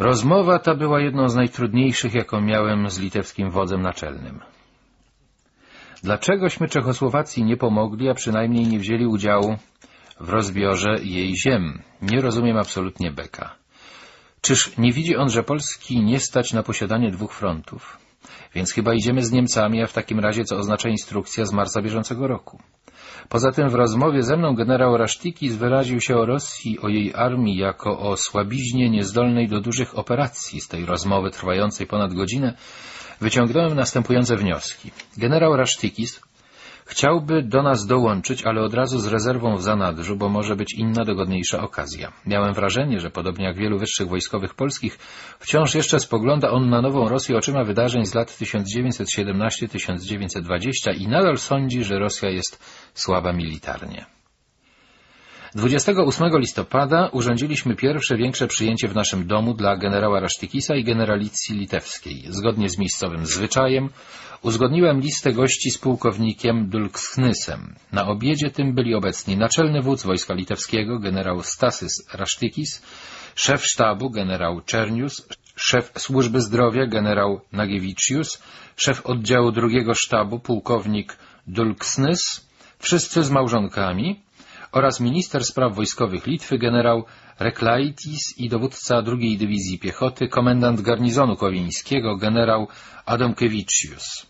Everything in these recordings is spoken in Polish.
Rozmowa ta była jedną z najtrudniejszych, jaką miałem z litewskim wodzem naczelnym. Dlaczegośmy Czechosłowacji nie pomogli, a przynajmniej nie wzięli udziału w rozbiorze jej ziem? Nie rozumiem absolutnie Beka. Czyż nie widzi on, że Polski nie stać na posiadanie dwóch frontów? Więc chyba idziemy z Niemcami, a w takim razie co oznacza instrukcja z marca bieżącego roku. Poza tym w rozmowie ze mną generał Rasztikis wyraził się o Rosji, o jej armii jako o słabiźnie niezdolnej do dużych operacji. Z tej rozmowy trwającej ponad godzinę wyciągnąłem następujące wnioski. Generał Rasztikis Chciałby do nas dołączyć, ale od razu z rezerwą w zanadrzu, bo może być inna, dogodniejsza okazja. Miałem wrażenie, że podobnie jak wielu wyższych wojskowych polskich, wciąż jeszcze spogląda on na nową Rosję oczyma wydarzeń z lat 1917-1920 i nadal sądzi, że Rosja jest słaba militarnie. 28 listopada urządziliśmy pierwsze większe przyjęcie w naszym domu dla generała Rasztykisa i generalicji litewskiej. Zgodnie z miejscowym zwyczajem uzgodniłem listę gości z pułkownikiem Dulksnysem. Na obiedzie tym byli obecni naczelny wódz wojska litewskiego, generał Stasys Rasztykis, szef sztabu, generał Czernius, szef służby zdrowia, generał Nagiewiczius, szef oddziału drugiego sztabu, pułkownik Dulksnys, wszyscy z małżonkami, oraz minister spraw wojskowych Litwy generał Reklaitis i dowódca drugiej dywizji piechoty, komendant garnizonu kowińskiego generał Adamkiewiczius.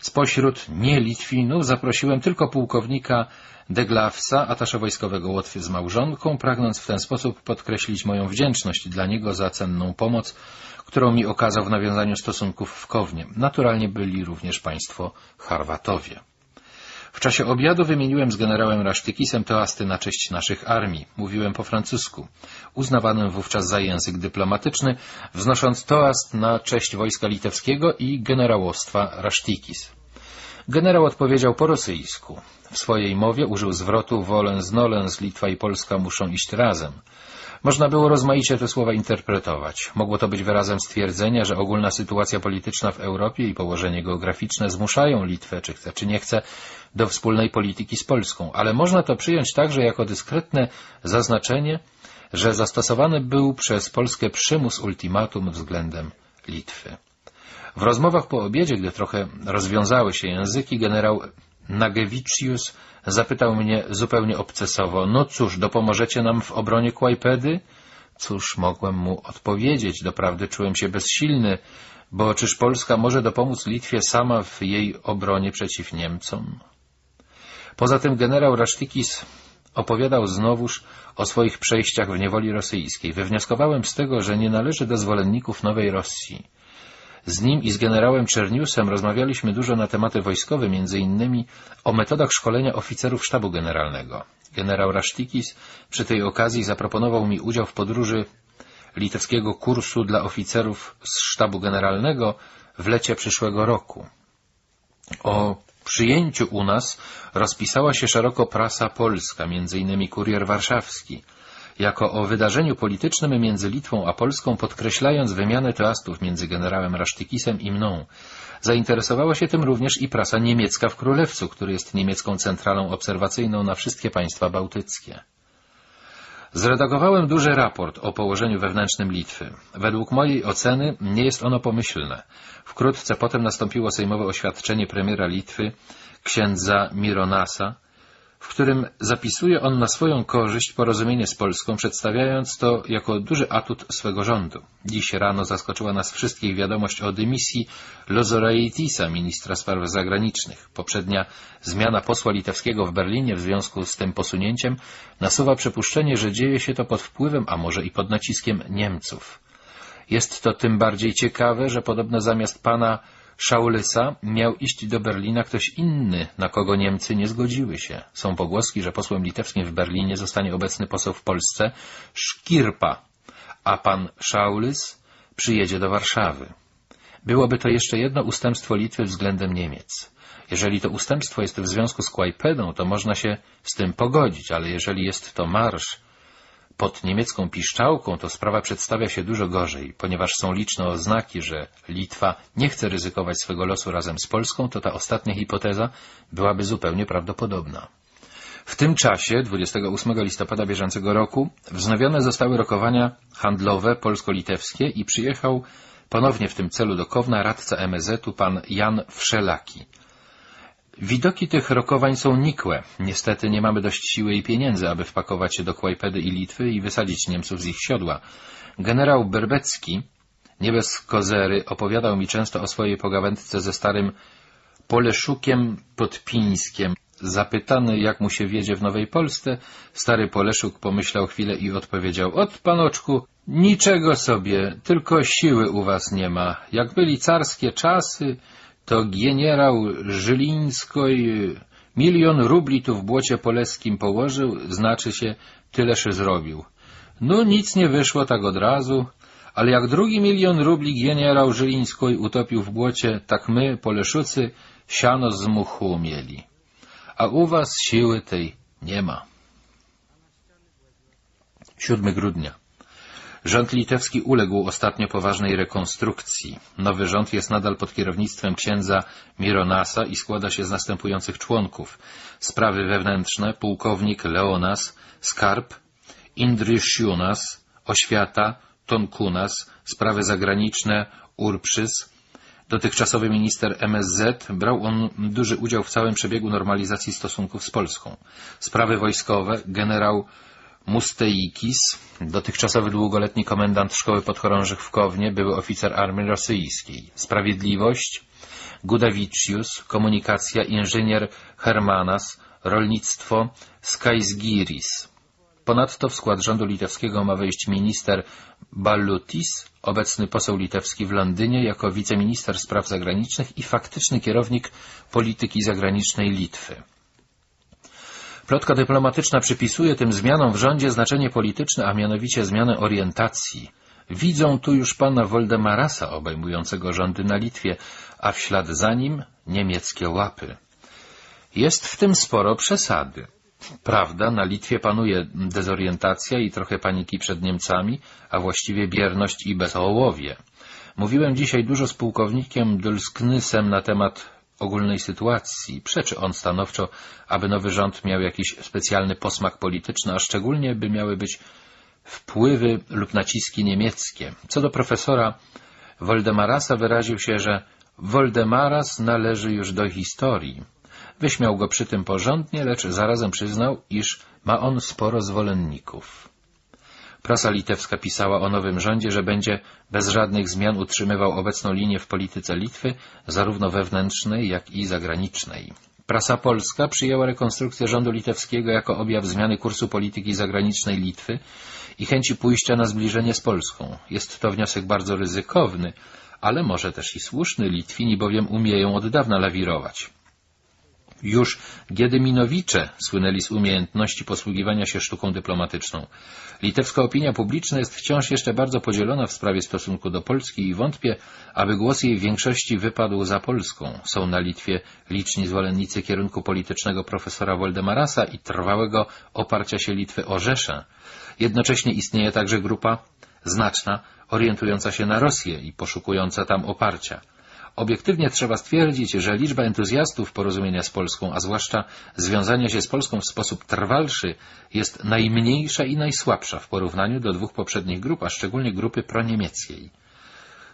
Spośród nie-Litwinów zaprosiłem tylko pułkownika Deglawsa, atasza wojskowego Łotwy z małżonką, pragnąc w ten sposób podkreślić moją wdzięczność dla niego za cenną pomoc, którą mi okazał w nawiązaniu stosunków w Kownie. Naturalnie byli również państwo Charwatowie. W czasie obiadu wymieniłem z generałem Rasztykisem toasty na cześć naszych armii. Mówiłem po francusku, uznawanym wówczas za język dyplomatyczny, wznosząc toast na cześć wojska litewskiego i generałostwa Rasztykis. Generał odpowiedział po rosyjsku. W swojej mowie użył zwrotu wolens nolens, Litwa i Polska muszą iść razem. Można było rozmaicie te słowa interpretować. Mogło to być wyrazem stwierdzenia, że ogólna sytuacja polityczna w Europie i położenie geograficzne zmuszają Litwę, czy chce, czy nie chce, do wspólnej polityki z Polską, ale można to przyjąć także jako dyskretne zaznaczenie, że zastosowany był przez Polskę przymus ultimatum względem Litwy. W rozmowach po obiedzie, gdy trochę rozwiązały się języki, generał Nagewiczius zapytał mnie zupełnie obcesowo, no cóż, dopomożecie nam w obronie Kłajpedy? Cóż, mogłem mu odpowiedzieć, doprawdy czułem się bezsilny, bo czyż Polska może dopomóc Litwie sama w jej obronie przeciw Niemcom? Poza tym generał Rasztikis opowiadał znowuż o swoich przejściach w niewoli rosyjskiej. Wywnioskowałem z tego, że nie należy do zwolenników nowej Rosji. Z nim i z generałem Czerniusem rozmawialiśmy dużo na tematy wojskowe, między innymi o metodach szkolenia oficerów sztabu generalnego. Generał Rasztikis przy tej okazji zaproponował mi udział w podróży litewskiego kursu dla oficerów z sztabu generalnego w lecie przyszłego roku. O przyjęciu u nas rozpisała się szeroko prasa polska, między innymi Kurier Warszawski, jako o wydarzeniu politycznym między Litwą a Polską, podkreślając wymianę toastów między generałem Rasztykisem i mną. Zainteresowała się tym również i prasa niemiecka w Królewcu, który jest niemiecką centralą obserwacyjną na wszystkie państwa bałtyckie. Zredagowałem duży raport o położeniu wewnętrznym Litwy. Według mojej oceny nie jest ono pomyślne. Wkrótce potem nastąpiło sejmowe oświadczenie premiera Litwy, księdza Mironasa, w którym zapisuje on na swoją korzyść porozumienie z Polską, przedstawiając to jako duży atut swego rządu. Dziś rano zaskoczyła nas wszystkich wiadomość o dymisji Lozoraitisa, ministra spraw zagranicznych. Poprzednia zmiana posła litewskiego w Berlinie w związku z tym posunięciem nasuwa przypuszczenie, że dzieje się to pod wpływem, a może i pod naciskiem Niemców. Jest to tym bardziej ciekawe, że podobno zamiast pana Szaulysa miał iść do Berlina ktoś inny, na kogo Niemcy nie zgodziły się. Są pogłoski, że posłem litewskim w Berlinie zostanie obecny poseł w Polsce Szkirpa, a pan Szaulys przyjedzie do Warszawy. Byłoby to jeszcze jedno ustępstwo Litwy względem Niemiec. Jeżeli to ustępstwo jest w związku z Kłajpedą, to można się z tym pogodzić, ale jeżeli jest to marsz pod niemiecką piszczałką, to sprawa przedstawia się dużo gorzej. Ponieważ są liczne oznaki, że Litwa nie chce ryzykować swego losu razem z Polską, to ta ostatnia hipoteza byłaby zupełnie prawdopodobna. W tym czasie, 28 listopada bieżącego roku, wznowione zostały rokowania handlowe polsko-litewskie i przyjechał ponownie w tym celu do Kowna radca MSZ-u pan Jan Wszelaki. Widoki tych rokowań są nikłe. Niestety nie mamy dość siły i pieniędzy, aby wpakować się do Kłajpedy i Litwy i wysadzić Niemców z ich siodła. Generał Berbecki, nie bez kozery, opowiadał mi często o swojej pogawędce ze starym Poleszukiem Podpińskiem. Zapytany, jak mu się wiedzie w Nowej Polsce, stary Poleszuk pomyślał chwilę i odpowiedział — Od panoczku, niczego sobie, tylko siły u was nie ma. Jak byli carskie czasy, to generał Żylińskoj milion rubli tu w błocie poleskim położył, znaczy się tyleż zrobił. No nic nie wyszło tak od razu, ale jak drugi milion rubli generał Żylińskoj utopił w błocie, tak my, Poleszucy, siano z muchu mieli. A u was siły tej nie ma. 7 grudnia. Rząd litewski uległ ostatnio poważnej rekonstrukcji. Nowy rząd jest nadal pod kierownictwem księdza Mironasa i składa się z następujących członków. Sprawy wewnętrzne pułkownik Leonas, skarb Indrysjunas, oświata Tonkunas, sprawy zagraniczne Urprzys, dotychczasowy minister MSZ, brał on duży udział w całym przebiegu normalizacji stosunków z Polską. Sprawy wojskowe generał Musteikis, dotychczasowy długoletni komendant szkoły podchorążych w Kownie, były oficer armii rosyjskiej. Sprawiedliwość Gudavicius, komunikacja inżynier Hermanas, rolnictwo Skaisgiris. Ponadto w skład rządu litewskiego ma wejść minister Ballutis, obecny poseł litewski w Londynie jako wiceminister spraw zagranicznych i faktyczny kierownik polityki zagranicznej Litwy. Plotka dyplomatyczna przypisuje tym zmianom w rządzie znaczenie polityczne, a mianowicie zmianę orientacji. Widzą tu już pana Woldemarasa obejmującego rządy na Litwie, a w ślad za nim niemieckie łapy. Jest w tym sporo przesady. Prawda, na Litwie panuje dezorientacja i trochę paniki przed Niemcami, a właściwie bierność i bezołowie. Mówiłem dzisiaj dużo z pułkownikiem Dulsknysem na temat ogólnej sytuacji. Przeczy on stanowczo, aby nowy rząd miał jakiś specjalny posmak polityczny, a szczególnie by miały być wpływy lub naciski niemieckie. Co do profesora Woldemarasa wyraził się, że Woldemaras należy już do historii. Wyśmiał go przy tym porządnie, lecz zarazem przyznał, iż ma on sporo zwolenników. Prasa litewska pisała o nowym rządzie, że będzie bez żadnych zmian utrzymywał obecną linię w polityce Litwy, zarówno wewnętrznej, jak i zagranicznej. Prasa polska przyjęła rekonstrukcję rządu litewskiego jako objaw zmiany kursu polityki zagranicznej Litwy i chęci pójścia na zbliżenie z Polską. Jest to wniosek bardzo ryzykowny, ale może też i słuszny. Litwini bowiem umieją od dawna lawirować. Już Giedyminowicze słynęli z umiejętności posługiwania się sztuką dyplomatyczną. Litewska opinia publiczna jest wciąż jeszcze bardzo podzielona w sprawie stosunku do Polski i wątpię, aby głos jej większości wypadł za Polską. Są na Litwie liczni zwolennicy kierunku politycznego profesora Woldemarasa i trwałego oparcia się Litwy o Rzeszę. Jednocześnie istnieje także grupa znaczna, orientująca się na Rosję i poszukująca tam oparcia. Obiektywnie trzeba stwierdzić, że liczba entuzjastów porozumienia z Polską, a zwłaszcza związania się z Polską w sposób trwalszy, jest najmniejsza i najsłabsza w porównaniu do dwóch poprzednich grup, a szczególnie grupy proniemieckiej.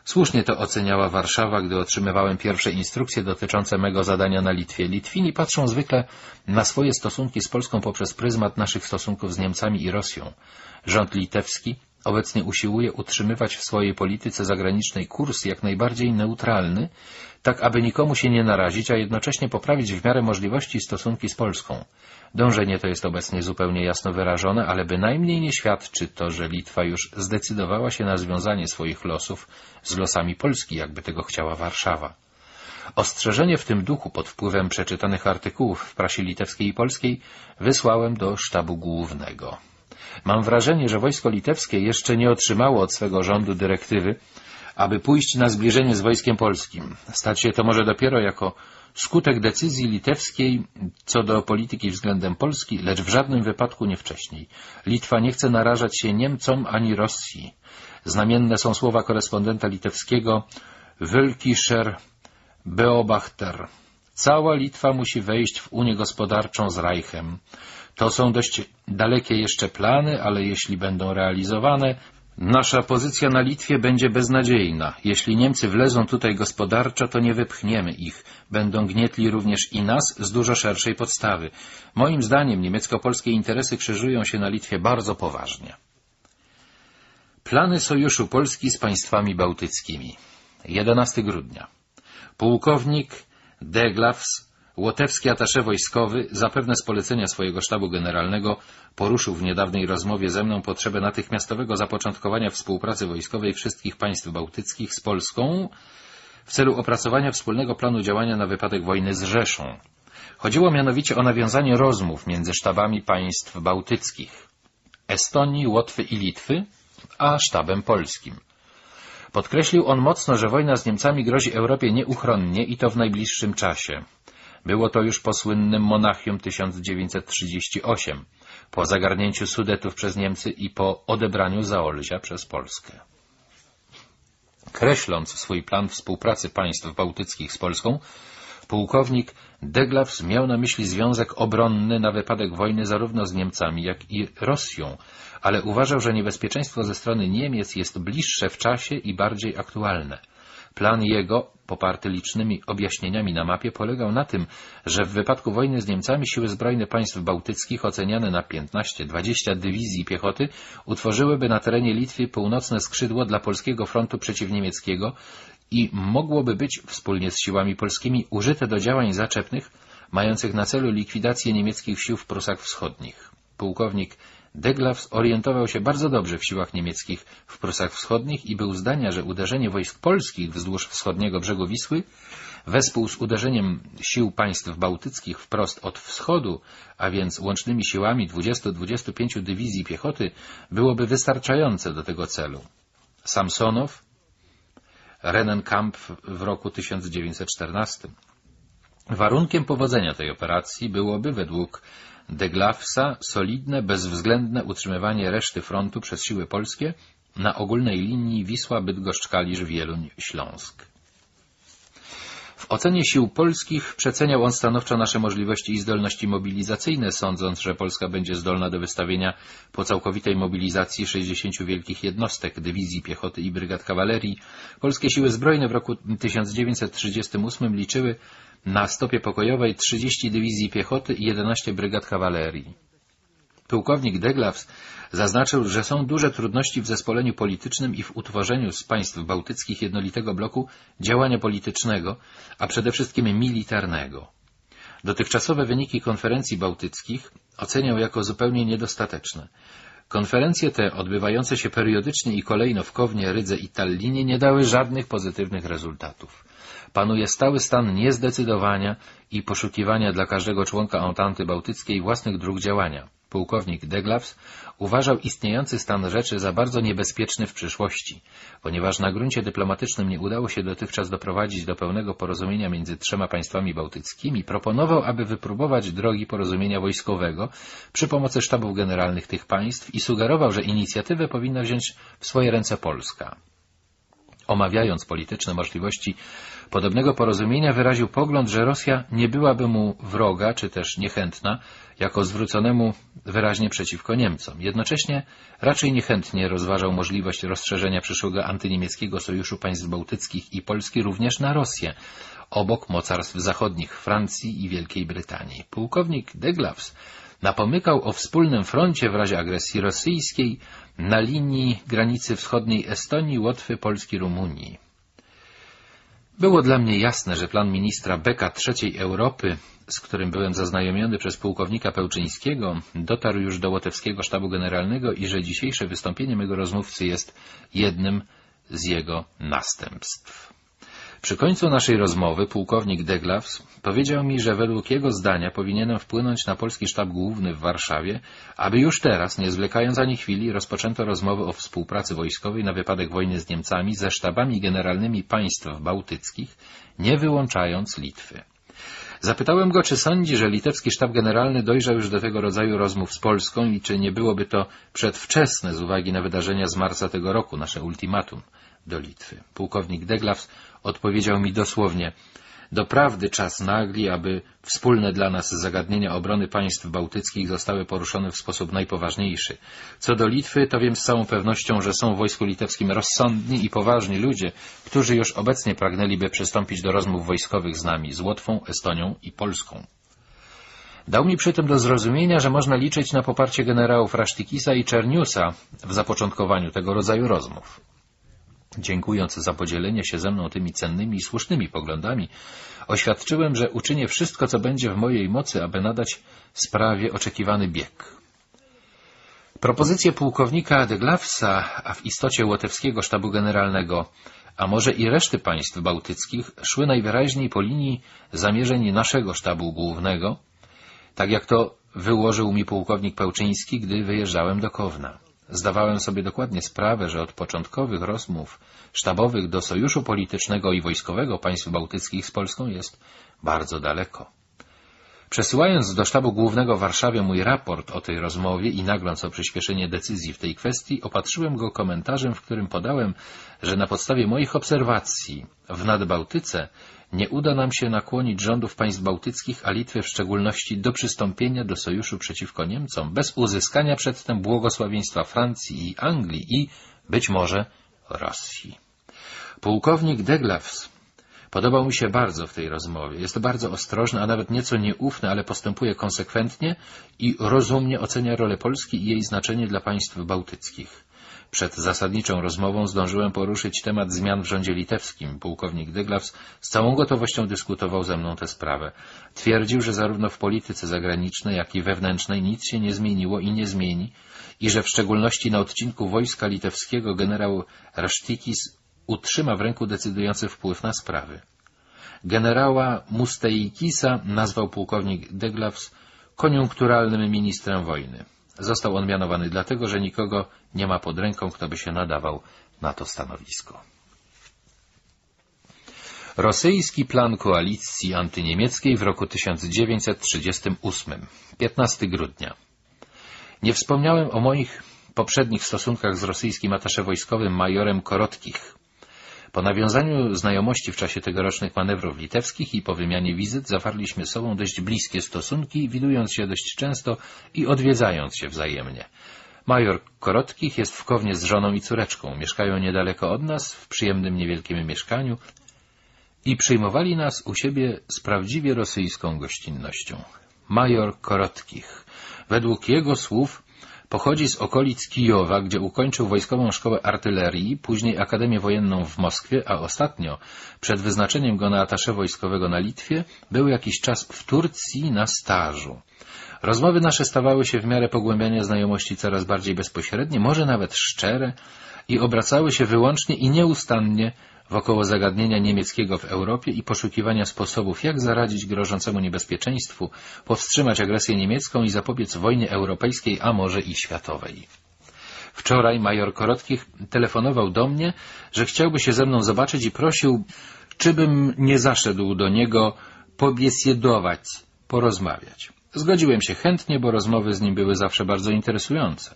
Słusznie to oceniała Warszawa, gdy otrzymywałem pierwsze instrukcje dotyczące mego zadania na Litwie. Litwini patrzą zwykle na swoje stosunki z Polską poprzez pryzmat naszych stosunków z Niemcami i Rosją. Rząd litewski obecnie usiłuje utrzymywać w swojej polityce zagranicznej kurs jak najbardziej neutralny, tak aby nikomu się nie narazić, a jednocześnie poprawić w miarę możliwości stosunki z Polską. Dążenie to jest obecnie zupełnie jasno wyrażone, ale bynajmniej nie świadczy to, że Litwa już zdecydowała się na związanie swoich losów z losami Polski, jakby tego chciała Warszawa. Ostrzeżenie w tym duchu pod wpływem przeczytanych artykułów w prasie litewskiej i polskiej wysłałem do sztabu głównego. Mam wrażenie, że wojsko litewskie jeszcze nie otrzymało od swego rządu dyrektywy, aby pójść na zbliżenie z wojskiem polskim. Stać się to może dopiero jako skutek decyzji litewskiej co do polityki względem Polski, lecz w żadnym wypadku nie wcześniej. Litwa nie chce narażać się Niemcom ani Rosji. Znamienne są słowa korespondenta litewskiego Wölkischer Beobachter. Cała Litwa musi wejść w Unię gospodarczą z Reichem. To są dość dalekie jeszcze plany, ale jeśli będą realizowane, nasza pozycja na Litwie będzie beznadziejna. Jeśli Niemcy wlezą tutaj gospodarczo, to nie wypchniemy ich. Będą gnietli również i nas z dużo szerszej podstawy. Moim zdaniem niemiecko-polskie interesy krzyżują się na Litwie bardzo poważnie. Plany Sojuszu Polski z państwami bałtyckimi 11 grudnia Pułkownik Deglavs Łotewski atasze wojskowy, zapewne z polecenia swojego sztabu generalnego, poruszył w niedawnej rozmowie ze mną potrzebę natychmiastowego zapoczątkowania współpracy wojskowej wszystkich państw bałtyckich z Polską w celu opracowania wspólnego planu działania na wypadek wojny z Rzeszą. Chodziło mianowicie o nawiązanie rozmów między sztabami państw bałtyckich Estonii, Łotwy i Litwy, a sztabem polskim. Podkreślił on mocno, że wojna z Niemcami grozi Europie nieuchronnie i to w najbliższym czasie. Było to już po słynnym Monachium 1938, po zagarnięciu Sudetów przez Niemcy i po odebraniu Zaolzia przez Polskę. Kreśląc swój plan współpracy państw bałtyckich z Polską, pułkownik Deglavs miał na myśli związek obronny na wypadek wojny zarówno z Niemcami, jak i Rosją, ale uważał, że niebezpieczeństwo ze strony Niemiec jest bliższe w czasie i bardziej aktualne. Plan jego, poparty licznymi objaśnieniami na mapie, polegał na tym, że w wypadku wojny z Niemcami siły zbrojne państw bałtyckich, oceniane na 15-20 dywizji piechoty, utworzyłyby na terenie Litwy północne skrzydło dla polskiego frontu przeciwniemieckiego i mogłoby być, wspólnie z siłami polskimi, użyte do działań zaczepnych, mających na celu likwidację niemieckich sił w Prusach Wschodnich. Pułkownik Deglaw orientował się bardzo dobrze w siłach niemieckich w Prusach Wschodnich i był zdania, że uderzenie wojsk polskich wzdłuż wschodniego brzegu Wisły wespół z uderzeniem sił państw bałtyckich wprost od wschodu, a więc łącznymi siłami 20-25 dywizji piechoty, byłoby wystarczające do tego celu. Samsonow, Rennenkamp w roku 1914. Warunkiem powodzenia tej operacji byłoby według de Glafsa solidne, bezwzględne utrzymywanie reszty frontu przez siły polskie na ogólnej linii Wisła-Bydgoszcz-Kalisz-Wieluń-Śląsk. W ocenie sił polskich przeceniał on stanowczo nasze możliwości i zdolności mobilizacyjne, sądząc, że Polska będzie zdolna do wystawienia po całkowitej mobilizacji 60 wielkich jednostek, dywizji piechoty i brygad kawalerii. Polskie siły zbrojne w roku 1938 liczyły na stopie pokojowej 30 dywizji piechoty i 11 brygad kawalerii. Pułkownik Deglavs zaznaczył, że są duże trudności w zespoleniu politycznym i w utworzeniu z państw bałtyckich jednolitego bloku działania politycznego, a przede wszystkim militarnego. Dotychczasowe wyniki konferencji bałtyckich oceniał jako zupełnie niedostateczne. Konferencje te, odbywające się periodycznie i kolejno w Kownie, Rydze i Tallinie, nie dały żadnych pozytywnych rezultatów panuje stały stan niezdecydowania i poszukiwania dla każdego członka Entanty Bałtyckiej własnych dróg działania. Pułkownik Deglavs uważał istniejący stan rzeczy za bardzo niebezpieczny w przyszłości. Ponieważ na gruncie dyplomatycznym nie udało się dotychczas doprowadzić do pełnego porozumienia między trzema państwami bałtyckimi, proponował, aby wypróbować drogi porozumienia wojskowego przy pomocy sztabów generalnych tych państw i sugerował, że inicjatywę powinna wziąć w swoje ręce Polska. Omawiając polityczne możliwości podobnego porozumienia, wyraził pogląd, że Rosja nie byłaby mu wroga, czy też niechętna, jako zwróconemu wyraźnie przeciwko Niemcom. Jednocześnie raczej niechętnie rozważał możliwość rozszerzenia przyszłego antyniemieckiego sojuszu państw bałtyckich i Polski również na Rosję, obok mocarstw zachodnich Francji i Wielkiej Brytanii. Pułkownik Deglavs napomykał o wspólnym froncie w razie agresji rosyjskiej na linii granicy wschodniej Estonii, Łotwy, Polski, Rumunii. Było dla mnie jasne, że plan ministra Beka III Europy, z którym byłem zaznajomiony przez pułkownika Pełczyńskiego, dotarł już do Łotewskiego Sztabu Generalnego i że dzisiejsze wystąpienie mego rozmówcy jest jednym z jego następstw. Przy końcu naszej rozmowy pułkownik Deglavs powiedział mi, że według jego zdania powinienem wpłynąć na polski sztab główny w Warszawie, aby już teraz, nie zwlekając ani chwili, rozpoczęto rozmowy o współpracy wojskowej na wypadek wojny z Niemcami ze sztabami generalnymi państw bałtyckich, nie wyłączając Litwy. Zapytałem go, czy sądzi, że litewski sztab generalny dojrzał już do tego rodzaju rozmów z Polską i czy nie byłoby to przedwczesne z uwagi na wydarzenia z marca tego roku, nasze ultimatum do Litwy. Pułkownik Deglavs odpowiedział mi dosłownie Doprawdy czas nagli, aby wspólne dla nas zagadnienia obrony państw bałtyckich zostały poruszone w sposób najpoważniejszy. Co do Litwy, to wiem z całą pewnością, że są w wojsku litewskim rozsądni i poważni ludzie, którzy już obecnie pragnęliby przystąpić do rozmów wojskowych z nami, z Łotwą, Estonią i Polską. Dał mi przy tym do zrozumienia, że można liczyć na poparcie generałów Rasztikisa i Czerniusa w zapoczątkowaniu tego rodzaju rozmów. Dziękując za podzielenie się ze mną tymi cennymi i słusznymi poglądami, oświadczyłem, że uczynię wszystko, co będzie w mojej mocy, aby nadać sprawie oczekiwany bieg. Propozycje pułkownika de Glawsa, a w istocie Łotewskiego Sztabu Generalnego, a może i reszty państw bałtyckich, szły najwyraźniej po linii zamierzeń naszego sztabu głównego, tak jak to wyłożył mi pułkownik Pełczyński, gdy wyjeżdżałem do Kowna. Zdawałem sobie dokładnie sprawę, że od początkowych rozmów sztabowych do sojuszu politycznego i wojskowego państw bałtyckich z Polską jest bardzo daleko. Przesyłając do sztabu głównego w Warszawie mój raport o tej rozmowie i nagląc o przyspieszenie decyzji w tej kwestii, opatrzyłem go komentarzem, w którym podałem, że na podstawie moich obserwacji w Nadbałtyce nie uda nam się nakłonić rządów państw bałtyckich, a Litwy w szczególności, do przystąpienia do sojuszu przeciwko Niemcom bez uzyskania przedtem błogosławieństwa Francji i Anglii i, być może, Rosji. Pułkownik Deglavs podobał mi się bardzo w tej rozmowie. Jest bardzo ostrożny, a nawet nieco nieufny, ale postępuje konsekwentnie i rozumnie ocenia rolę Polski i jej znaczenie dla państw bałtyckich. Przed zasadniczą rozmową zdążyłem poruszyć temat zmian w rządzie litewskim. Pułkownik Dyglaws z całą gotowością dyskutował ze mną tę sprawę. Twierdził, że zarówno w polityce zagranicznej, jak i wewnętrznej nic się nie zmieniło i nie zmieni i że w szczególności na odcinku wojska litewskiego generał Rasztikis utrzyma w ręku decydujący wpływ na sprawy. Generała Musteikisa nazwał pułkownik Deglaws koniunkturalnym ministrem wojny. Został on mianowany dlatego, że nikogo nie ma pod ręką, kto by się nadawał na to stanowisko. Rosyjski plan koalicji antyniemieckiej w roku 1938, 15 grudnia. Nie wspomniałem o moich poprzednich stosunkach z rosyjskim atasze wojskowym majorem Korotkich. Po nawiązaniu znajomości w czasie tegorocznych manewrów litewskich i po wymianie wizyt zawarliśmy sobą dość bliskie stosunki, widując się dość często i odwiedzając się wzajemnie. Major Korotkich jest w Kownie z żoną i córeczką. Mieszkają niedaleko od nas, w przyjemnym niewielkim mieszkaniu i przyjmowali nas u siebie z prawdziwie rosyjską gościnnością. Major Korotkich. Według jego słów Pochodzi z okolic Kijowa, gdzie ukończył Wojskową Szkołę Artylerii, później Akademię Wojenną w Moskwie, a ostatnio, przed wyznaczeniem go na atasze wojskowego na Litwie, był jakiś czas w Turcji na stażu. Rozmowy nasze stawały się w miarę pogłębiania znajomości coraz bardziej bezpośrednie, może nawet szczere i obracały się wyłącznie i nieustannie wokoło zagadnienia niemieckiego w Europie i poszukiwania sposobów, jak zaradzić grożącemu niebezpieczeństwu, powstrzymać agresję niemiecką i zapobiec wojnie europejskiej, a może i światowej. Wczoraj major Korotkich telefonował do mnie, że chciałby się ze mną zobaczyć i prosił, czy bym nie zaszedł do niego pobiesiedować, porozmawiać. Zgodziłem się chętnie, bo rozmowy z nim były zawsze bardzo interesujące.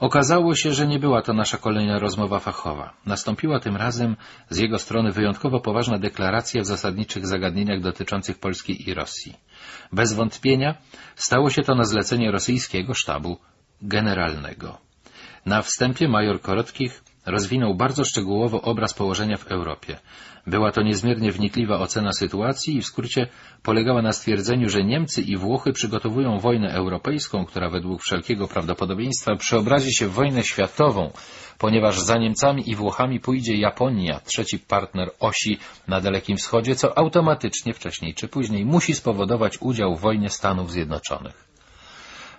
Okazało się, że nie była to nasza kolejna rozmowa fachowa. Nastąpiła tym razem z jego strony wyjątkowo poważna deklaracja w zasadniczych zagadnieniach dotyczących Polski i Rosji. Bez wątpienia stało się to na zlecenie rosyjskiego sztabu generalnego. Na wstępie major Korotkich rozwinął bardzo szczegółowo obraz położenia w Europie. Była to niezmiernie wnikliwa ocena sytuacji i w skrócie polegała na stwierdzeniu, że Niemcy i Włochy przygotowują wojnę europejską, która według wszelkiego prawdopodobieństwa przeobrazi się w wojnę światową, ponieważ za Niemcami i Włochami pójdzie Japonia, trzeci partner osi na Dalekim Wschodzie, co automatycznie wcześniej czy później musi spowodować udział w wojnie Stanów Zjednoczonych.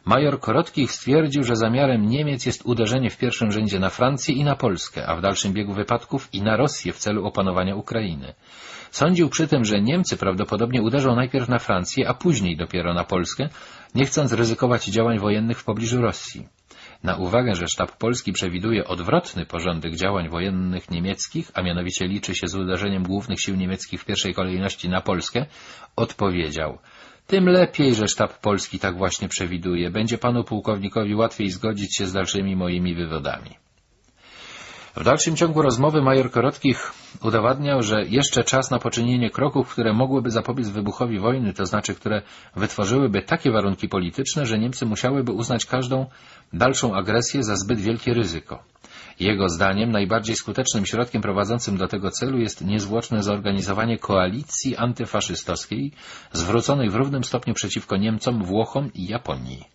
Major Korotkich stwierdził, że zamiarem Niemiec jest uderzenie w pierwszym rzędzie na Francję i na Polskę, a w dalszym biegu wypadków i na Rosję w celu opanowania Ukrainy. Sądził przy tym, że Niemcy prawdopodobnie uderzą najpierw na Francję, a później dopiero na Polskę, nie chcąc ryzykować działań wojennych w pobliżu Rosji. Na uwagę, że sztab polski przewiduje odwrotny porządek działań wojennych niemieckich, a mianowicie liczy się z uderzeniem głównych sił niemieckich w pierwszej kolejności na Polskę, odpowiedział — tym lepiej, że sztab polski tak właśnie przewiduje. Będzie panu pułkownikowi łatwiej zgodzić się z dalszymi moimi wywodami. W dalszym ciągu rozmowy major Korotkich udowadniał, że jeszcze czas na poczynienie kroków, które mogłyby zapobiec wybuchowi wojny, to znaczy, które wytworzyłyby takie warunki polityczne, że Niemcy musiałyby uznać każdą dalszą agresję za zbyt wielkie ryzyko. Jego zdaniem najbardziej skutecznym środkiem prowadzącym do tego celu jest niezwłoczne zorganizowanie koalicji antyfaszystowskiej zwróconej w równym stopniu przeciwko Niemcom, Włochom i Japonii.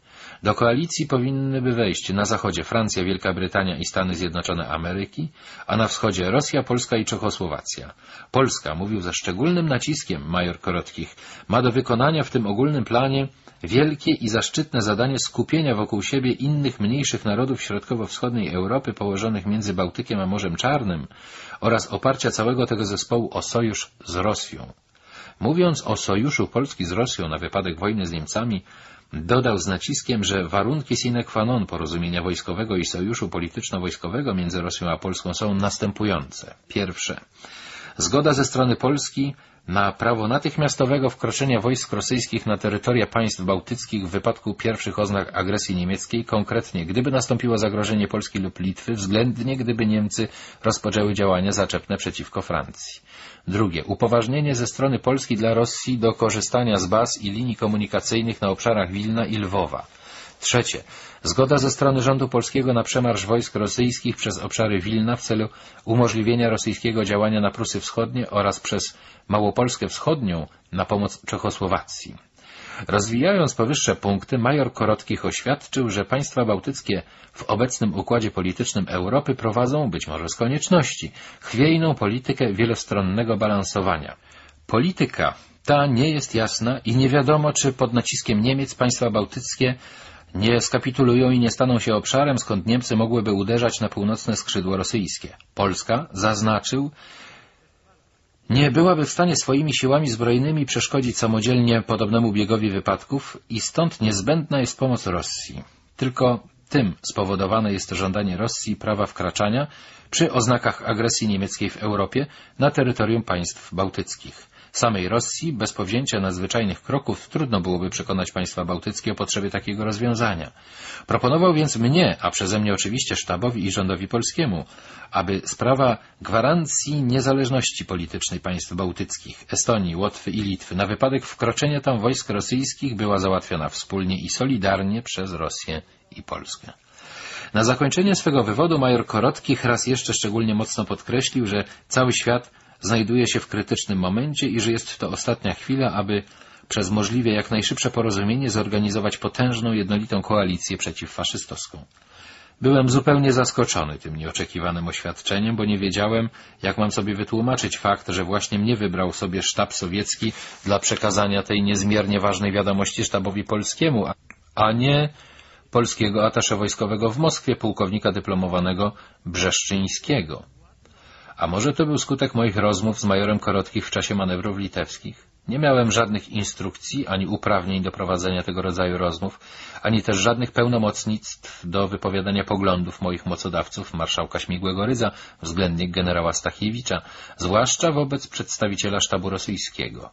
Do koalicji powinny by wejść na zachodzie Francja, Wielka Brytania i Stany Zjednoczone Ameryki, a na wschodzie Rosja, Polska i Czechosłowacja. Polska, mówił ze szczególnym naciskiem major Korotkich, ma do wykonania w tym ogólnym planie wielkie i zaszczytne zadanie skupienia wokół siebie innych mniejszych narodów środkowo-wschodniej Europy położonych między Bałtykiem a Morzem Czarnym oraz oparcia całego tego zespołu o sojusz z Rosją. Mówiąc o sojuszu Polski z Rosją na wypadek wojny z Niemcami, Dodał z naciskiem, że warunki sine qua non porozumienia wojskowego i sojuszu polityczno-wojskowego między Rosją a Polską są następujące. Pierwsze. Zgoda ze strony Polski na prawo natychmiastowego wkroczenia wojsk rosyjskich na terytoria państw bałtyckich w wypadku pierwszych oznak agresji niemieckiej, konkretnie gdyby nastąpiło zagrożenie Polski lub Litwy, względnie gdyby Niemcy rozpoczęły działania zaczepne przeciwko Francji. Drugie. Upoważnienie ze strony Polski dla Rosji do korzystania z baz i linii komunikacyjnych na obszarach Wilna i Lwowa. Trzecie. Zgoda ze strony rządu polskiego na przemarsz wojsk rosyjskich przez obszary Wilna w celu umożliwienia rosyjskiego działania na Prusy Wschodnie oraz przez Małopolskę Wschodnią na pomoc Czechosłowacji. Rozwijając powyższe punkty, major Korotkich oświadczył, że państwa bałtyckie w obecnym układzie politycznym Europy prowadzą, być może z konieczności, chwiejną politykę wielostronnego balansowania. Polityka ta nie jest jasna i nie wiadomo, czy pod naciskiem Niemiec państwa bałtyckie nie skapitulują i nie staną się obszarem, skąd Niemcy mogłyby uderzać na północne skrzydło rosyjskie. Polska, zaznaczył, nie byłaby w stanie swoimi siłami zbrojnymi przeszkodzić samodzielnie podobnemu biegowi wypadków i stąd niezbędna jest pomoc Rosji. Tylko tym spowodowane jest żądanie Rosji prawa wkraczania przy oznakach agresji niemieckiej w Europie na terytorium państw bałtyckich samej Rosji, bez powzięcia nadzwyczajnych kroków, trudno byłoby przekonać państwa bałtyckie o potrzebie takiego rozwiązania. Proponował więc mnie, a przeze mnie oczywiście sztabowi i rządowi polskiemu, aby sprawa gwarancji niezależności politycznej państw bałtyckich, Estonii, Łotwy i Litwy na wypadek wkroczenia tam wojsk rosyjskich była załatwiona wspólnie i solidarnie przez Rosję i Polskę. Na zakończenie swego wywodu major Korotkich raz jeszcze szczególnie mocno podkreślił, że cały świat znajduje się w krytycznym momencie i że jest to ostatnia chwila, aby przez możliwie jak najszybsze porozumienie zorganizować potężną, jednolitą koalicję przeciwfaszystowską. Byłem zupełnie zaskoczony tym nieoczekiwanym oświadczeniem, bo nie wiedziałem, jak mam sobie wytłumaczyć fakt, że właśnie mnie wybrał sobie sztab sowiecki dla przekazania tej niezmiernie ważnej wiadomości sztabowi polskiemu, a nie polskiego atasze wojskowego w Moskwie, pułkownika dyplomowanego Brzeszczyńskiego. A może to był skutek moich rozmów z majorem Korotkich w czasie manewrów litewskich? Nie miałem żadnych instrukcji ani uprawnień do prowadzenia tego rodzaju rozmów, ani też żadnych pełnomocnictw do wypowiadania poglądów moich mocodawców, marszałka Śmigłego Rydza, względnie generała Stachiewicza, zwłaszcza wobec przedstawiciela sztabu rosyjskiego.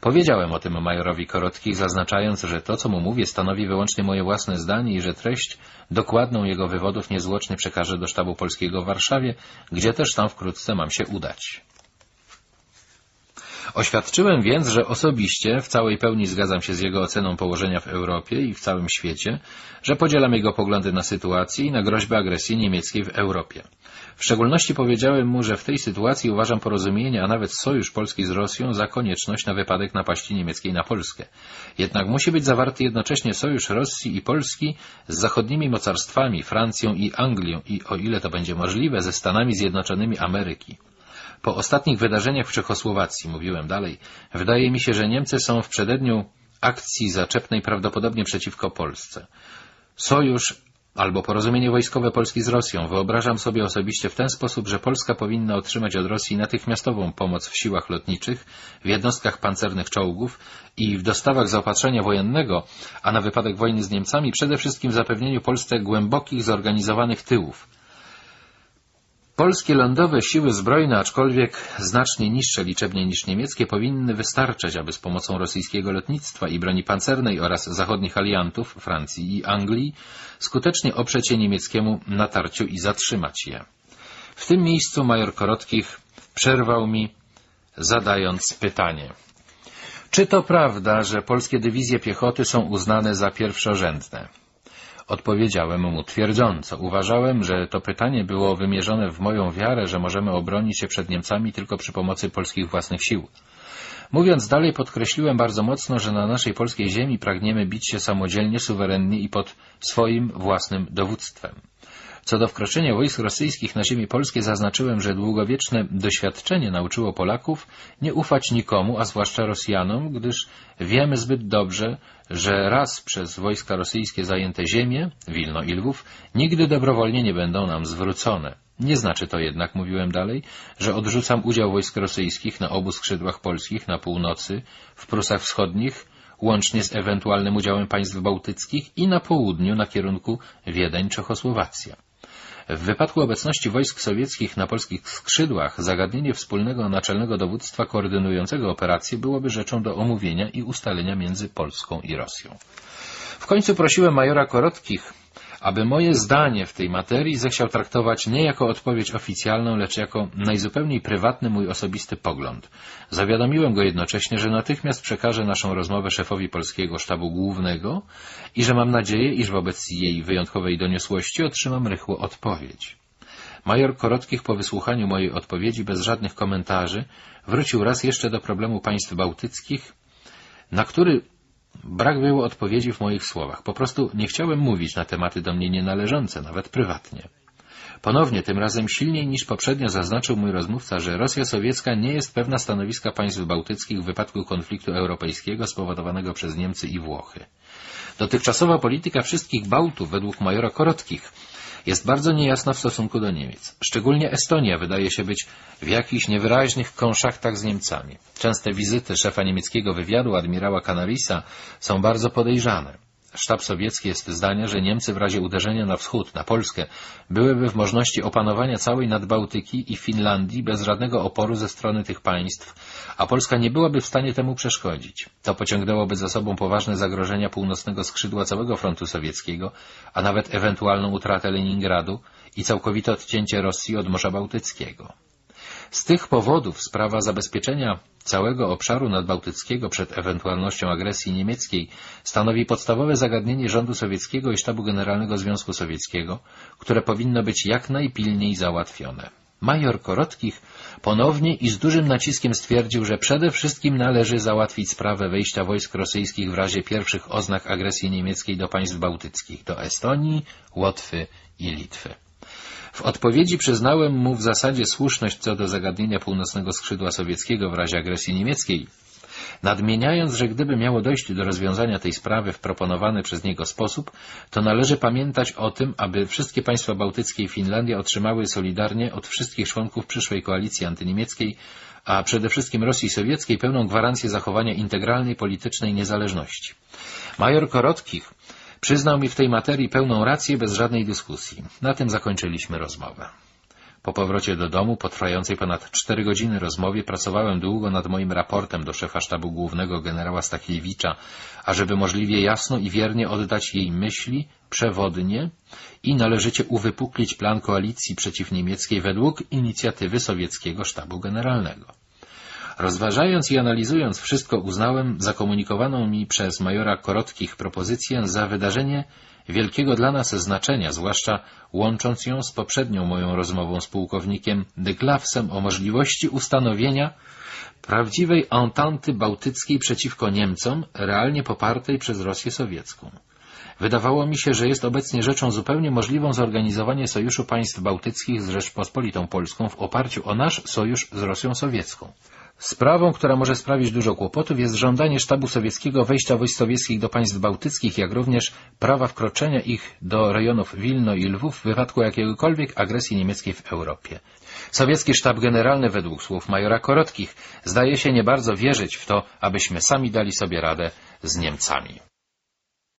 Powiedziałem o tym majorowi Korotkich, zaznaczając, że to, co mu mówię, stanowi wyłącznie moje własne zdanie i że treść dokładną jego wywodów niezwłocznie przekażę do sztabu polskiego w Warszawie, gdzie też tam wkrótce mam się udać. Oświadczyłem więc, że osobiście w całej pełni zgadzam się z jego oceną położenia w Europie i w całym świecie, że podzielam jego poglądy na sytuację i na groźbę agresji niemieckiej w Europie. W szczególności powiedziałem mu, że w tej sytuacji uważam porozumienie, a nawet sojusz Polski z Rosją za konieczność na wypadek napaści niemieckiej na Polskę. Jednak musi być zawarty jednocześnie sojusz Rosji i Polski z zachodnimi mocarstwami, Francją i Anglią i, o ile to będzie możliwe, ze Stanami Zjednoczonymi Ameryki. Po ostatnich wydarzeniach w Czechosłowacji, mówiłem dalej, wydaje mi się, że Niemcy są w przededniu akcji zaczepnej prawdopodobnie przeciwko Polsce. Sojusz albo porozumienie wojskowe Polski z Rosją wyobrażam sobie osobiście w ten sposób, że Polska powinna otrzymać od Rosji natychmiastową pomoc w siłach lotniczych, w jednostkach pancernych czołgów i w dostawach zaopatrzenia wojennego, a na wypadek wojny z Niemcami przede wszystkim zapewnieniu Polsce głębokich, zorganizowanych tyłów, Polskie lądowe siły zbrojne, aczkolwiek znacznie niższe liczebnie niż niemieckie, powinny wystarczać, aby z pomocą rosyjskiego lotnictwa i broni pancernej oraz zachodnich aliantów, Francji i Anglii, skutecznie oprzeć się niemieckiemu natarciu i zatrzymać je. W tym miejscu major Korotkich przerwał mi, zadając pytanie. Czy to prawda, że polskie dywizje piechoty są uznane za pierwszorzędne? Odpowiedziałem mu twierdząco. Uważałem, że to pytanie było wymierzone w moją wiarę, że możemy obronić się przed Niemcami tylko przy pomocy polskich własnych sił. Mówiąc dalej, podkreśliłem bardzo mocno, że na naszej polskiej ziemi pragniemy bić się samodzielnie, suwerennie i pod swoim własnym dowództwem. Co do wkroczenia wojsk rosyjskich na ziemię polskie zaznaczyłem, że długowieczne doświadczenie nauczyło Polaków nie ufać nikomu, a zwłaszcza Rosjanom, gdyż wiemy zbyt dobrze, że raz przez wojska rosyjskie zajęte ziemie, Wilno i Lwów, nigdy dobrowolnie nie będą nam zwrócone. Nie znaczy to jednak, mówiłem dalej, że odrzucam udział wojsk rosyjskich na obu skrzydłach polskich, na północy, w Prusach Wschodnich, łącznie z ewentualnym udziałem państw bałtyckich i na południu, na kierunku Wiedeń-Czechosłowacja. W wypadku obecności wojsk sowieckich na polskich skrzydłach zagadnienie wspólnego naczelnego dowództwa koordynującego operacje byłoby rzeczą do omówienia i ustalenia między Polską i Rosją. W końcu prosiłem majora Korotkich, aby moje zdanie w tej materii zechciał traktować nie jako odpowiedź oficjalną, lecz jako najzupełniej prywatny mój osobisty pogląd. Zawiadomiłem go jednocześnie, że natychmiast przekażę naszą rozmowę szefowi Polskiego Sztabu Głównego i że mam nadzieję, iż wobec jej wyjątkowej doniosłości otrzymam rychło odpowiedź. Major Korotkich po wysłuchaniu mojej odpowiedzi bez żadnych komentarzy wrócił raz jeszcze do problemu państw bałtyckich, na który Brak było odpowiedzi w moich słowach. Po prostu nie chciałem mówić na tematy do mnie nienależące, nawet prywatnie. Ponownie, tym razem silniej niż poprzednio zaznaczył mój rozmówca, że Rosja sowiecka nie jest pewna stanowiska państw bałtyckich w wypadku konfliktu europejskiego spowodowanego przez Niemcy i Włochy. Dotychczasowa polityka wszystkich Bałtów według majora Korotkich jest bardzo niejasna w stosunku do Niemiec. Szczególnie Estonia wydaje się być w jakichś niewyraźnych konszaktach z Niemcami. Częste wizyty szefa niemieckiego wywiadu, admirała Canarisa, są bardzo podejrzane. Sztab sowiecki jest zdania, że Niemcy w razie uderzenia na wschód, na Polskę, byłyby w możności opanowania całej Nadbałtyki i Finlandii bez żadnego oporu ze strony tych państw, a Polska nie byłaby w stanie temu przeszkodzić. To pociągnęłoby za sobą poważne zagrożenia północnego skrzydła całego frontu sowieckiego, a nawet ewentualną utratę Leningradu i całkowite odcięcie Rosji od Morza Bałtyckiego. Z tych powodów sprawa zabezpieczenia całego obszaru nadbałtyckiego przed ewentualnością agresji niemieckiej stanowi podstawowe zagadnienie rządu sowieckiego i sztabu generalnego Związku Sowieckiego, które powinno być jak najpilniej załatwione. Major Korotkich ponownie i z dużym naciskiem stwierdził, że przede wszystkim należy załatwić sprawę wejścia wojsk rosyjskich w razie pierwszych oznak agresji niemieckiej do państw bałtyckich, do Estonii, Łotwy i Litwy. W odpowiedzi przyznałem mu w zasadzie słuszność co do zagadnienia północnego skrzydła sowieckiego w razie agresji niemieckiej, nadmieniając, że gdyby miało dojść do rozwiązania tej sprawy w proponowany przez niego sposób, to należy pamiętać o tym, aby wszystkie państwa bałtyckie i Finlandia otrzymały solidarnie od wszystkich członków przyszłej koalicji antyniemieckiej, a przede wszystkim Rosji Sowieckiej pełną gwarancję zachowania integralnej politycznej niezależności. Major Korotkich Przyznał mi w tej materii pełną rację bez żadnej dyskusji. Na tym zakończyliśmy rozmowę. Po powrocie do domu, po trwającej ponad cztery godziny rozmowie, pracowałem długo nad moim raportem do szefa sztabu głównego generała Stachliewicza, ażeby możliwie jasno i wiernie oddać jej myśli, przewodnie i należycie uwypuklić plan koalicji przeciwniemieckiej według inicjatywy sowieckiego sztabu generalnego. Rozważając i analizując wszystko uznałem zakomunikowaną mi przez majora Korotkich propozycję za wydarzenie wielkiego dla nas znaczenia, zwłaszcza łącząc ją z poprzednią moją rozmową z pułkownikiem de Glavsem o możliwości ustanowienia prawdziwej entanty bałtyckiej przeciwko Niemcom, realnie popartej przez Rosję sowiecką. Wydawało mi się, że jest obecnie rzeczą zupełnie możliwą zorganizowanie sojuszu państw bałtyckich z Rzeczpospolitą Polską w oparciu o nasz sojusz z Rosją sowiecką. Sprawą, która może sprawić dużo kłopotów, jest żądanie sztabu sowieckiego wejścia wojsk sowieckich do państw bałtyckich, jak również prawa wkroczenia ich do rejonów Wilno i Lwów w wypadku jakiegokolwiek agresji niemieckiej w Europie. Sowiecki sztab generalny, według słów majora Korotkich, zdaje się nie bardzo wierzyć w to, abyśmy sami dali sobie radę z Niemcami.